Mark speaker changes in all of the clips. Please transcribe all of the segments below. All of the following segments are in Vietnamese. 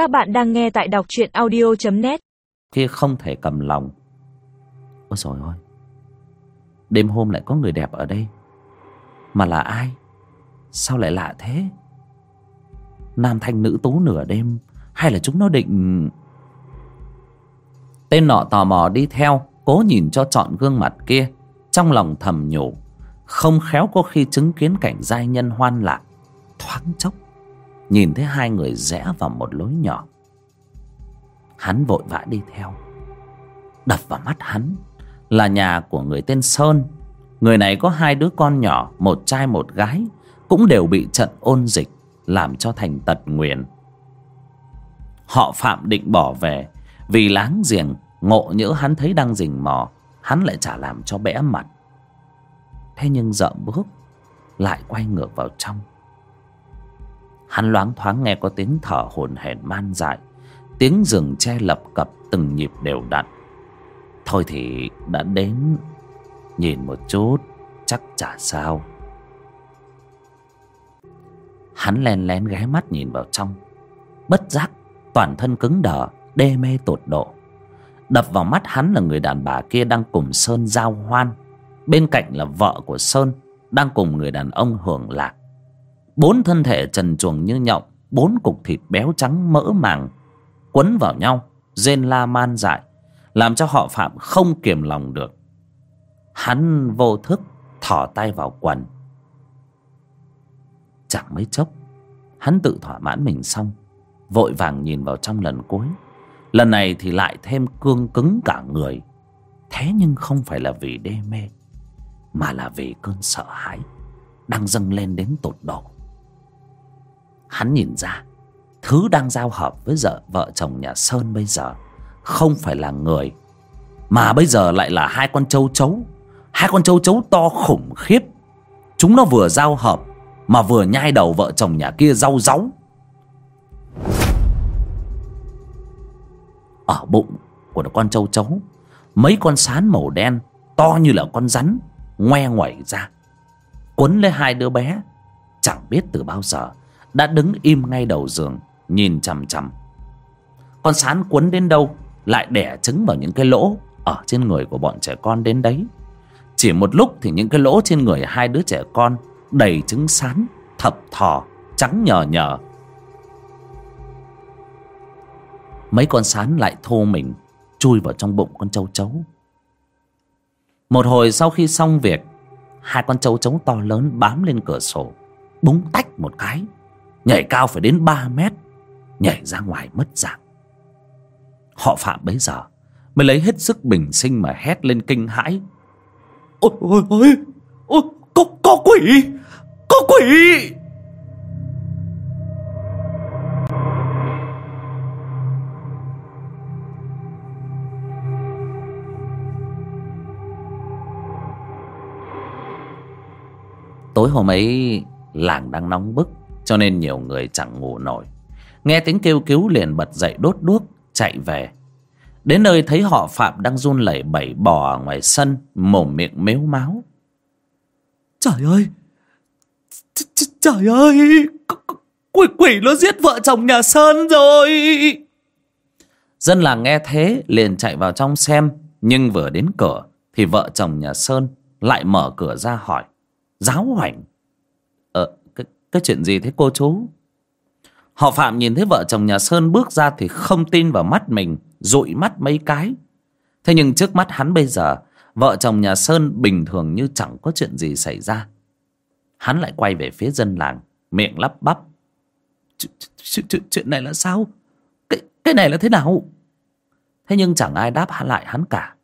Speaker 1: Các bạn đang nghe tại đọc truyện audio.net
Speaker 2: Kia không thể cầm lòng. Ôi trời ơi Đêm hôm lại có người đẹp ở đây. Mà là ai? Sao lại lạ thế? Nam thanh nữ tú nửa đêm. Hay là chúng nó định Tên nọ tò mò đi theo, Cố nhìn cho trọn gương mặt kia. Trong lòng thầm nhủ, Không khéo có khi chứng kiến cảnh giai nhân hoan lạc. Thoáng chốc Nhìn thấy hai người rẽ vào một lối nhỏ. Hắn vội vã đi theo. Đập vào mắt hắn Là nhà của người tên Sơn. Người này có hai đứa con nhỏ, Một trai, một gái, Cũng đều bị trận ôn dịch Làm cho thành tật nguyền. Họ phạm định bỏ về, Vì láng giềng, Ngộ nhỡ hắn thấy đang rình mò, Hắn lại chả làm cho bẽ mặt. Thế nhưng dợ bước, Lại quay ngược vào trong. Hắn loáng thoáng nghe có tiếng thở hổn hển man dại. Tiếng rừng tre lập cập từng nhịp đều đặn. Thôi thì đã đến, Nhìn một chút, Chắc chả sao. Hắn len lén ghé mắt nhìn vào trong. Bất giác, Toàn thân cứng đờ, Đê mê tột độ. Đập vào mắt hắn là người đàn bà kia đang cùng Sơn giao hoan. Bên cạnh là vợ của Sơn, Đang cùng người đàn ông hưởng lạc. Bốn thân thể trần truồng như nhộng, Bốn cục thịt béo trắng mỡ màng Quấn vào nhau, Rên la man dại, Làm cho họ Phạm không kiềm lòng được. Hắn vô thức Thỏ tay vào quần. Chẳng mấy chốc, Hắn tự thỏa mãn mình xong, Vội vàng nhìn vào trong lần cuối. Lần này thì lại thêm cương cứng cả người. Thế nhưng không phải là vì đê mê, Mà là vì cơn sợ hãi Đang dâng lên đến tột độ. Hắn nhìn ra. Thứ đang giao hợp với vợ, vợ chồng nhà Sơn bây giờ Không phải là người Mà bây giờ lại là hai con trâu chấu. Hai con trâu chấu to khủng khiếp. Chúng nó vừa giao hợp Mà vừa nhai đầu vợ chồng nhà kia rau ráu Ở bụng của con trâu chấu Mấy con sán màu đen To như là con rắn Ngoe ngoẩy ra Quấn lấy hai đứa bé Chẳng biết từ bao giờ. Đã đứng im ngay đầu giường, Nhìn chằm chằm. Con sán quấn đến đâu, Lại đẻ trứng vào những cái lỗ Ở trên người của bọn trẻ con đến đấy. Chỉ một lúc thì những cái lỗ trên người hai đứa trẻ con Đầy trứng sán, Thập thò, Trắng nhờ nhờ. Mấy con sán lại thô mình, Chui vào trong bụng con châu chấu. Một hồi sau khi xong việc, Hai con châu chấu to lớn bám lên cửa sổ, Búng tách một cái. Nhảy cao phải đến 3 mét Nhảy ra ngoài mất dạng. Họ phạm bấy giờ Mới lấy hết sức bình sinh mà hét lên kinh hãi. Ôi ôi ôi Ôi có, có quỷ Có quỷ! Tối hôm ấy làng đang nóng bức. Cho nên nhiều người chẳng ngủ nổi. Nghe tiếng kêu cứu liền bật dậy đốt đuốc Chạy về. Đến nơi thấy họ Phạm đang run lẩy bẩy bò ở ngoài sân Mồm miệng mếu máu. Trời ơi! Trời ơi! Quỷ quỷ nó giết vợ chồng nhà Sơn rồi! Dân làng nghe thế liền chạy vào trong xem Nhưng vừa đến cửa Thì vợ chồng nhà Sơn lại mở cửa ra hỏi Giáo hoảnh Ờ cái, chuyện gì thế cô chú? Họ Phạm nhìn thấy vợ chồng nhà Sơn bước ra Thì không tin vào mắt mình dụi mắt mấy cái. Thế nhưng trước mắt hắn bây giờ Vợ chồng nhà Sơn bình thường như chẳng có chuyện gì xảy ra. Hắn lại quay về phía dân làng Miệng lắp bắp. Chuyện, chuyện, chuyện này là sao? Cái, cái này là thế nào? Thế nhưng chẳng ai đáp lại hắn cả.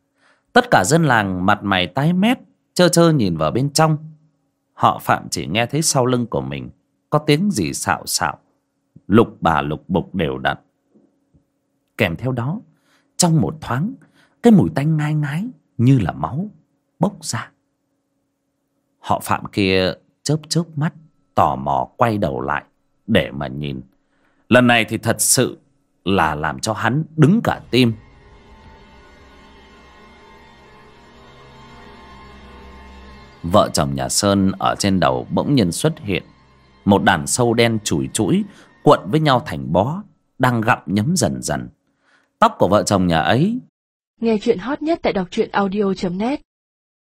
Speaker 2: Tất cả dân làng mặt mày tái mét Chơ chơ nhìn vào bên trong. Họ Phạm chỉ nghe thấy sau lưng của mình có tiếng gì xạo xạo. Lục bà lục bục đều đặn. Kèm theo đó, Trong một thoáng, Cái mùi tanh ngai ngái Như là máu Bốc ra. Họ Phạm kia chớp chớp mắt, Tò mò quay đầu lại Để mà nhìn. Lần này thì thật sự Là làm cho hắn đứng cả tim. Vợ chồng nhà Sơn ở trên đầu bỗng nhiên xuất hiện. Một đàn sâu đen chùi chuỗi Cuộn với nhau thành bó, đang gặm nhấm dần dần. Tóc của vợ chồng nhà ấy
Speaker 1: Nghe chuyện hot nhất tại đọc truyện audio.net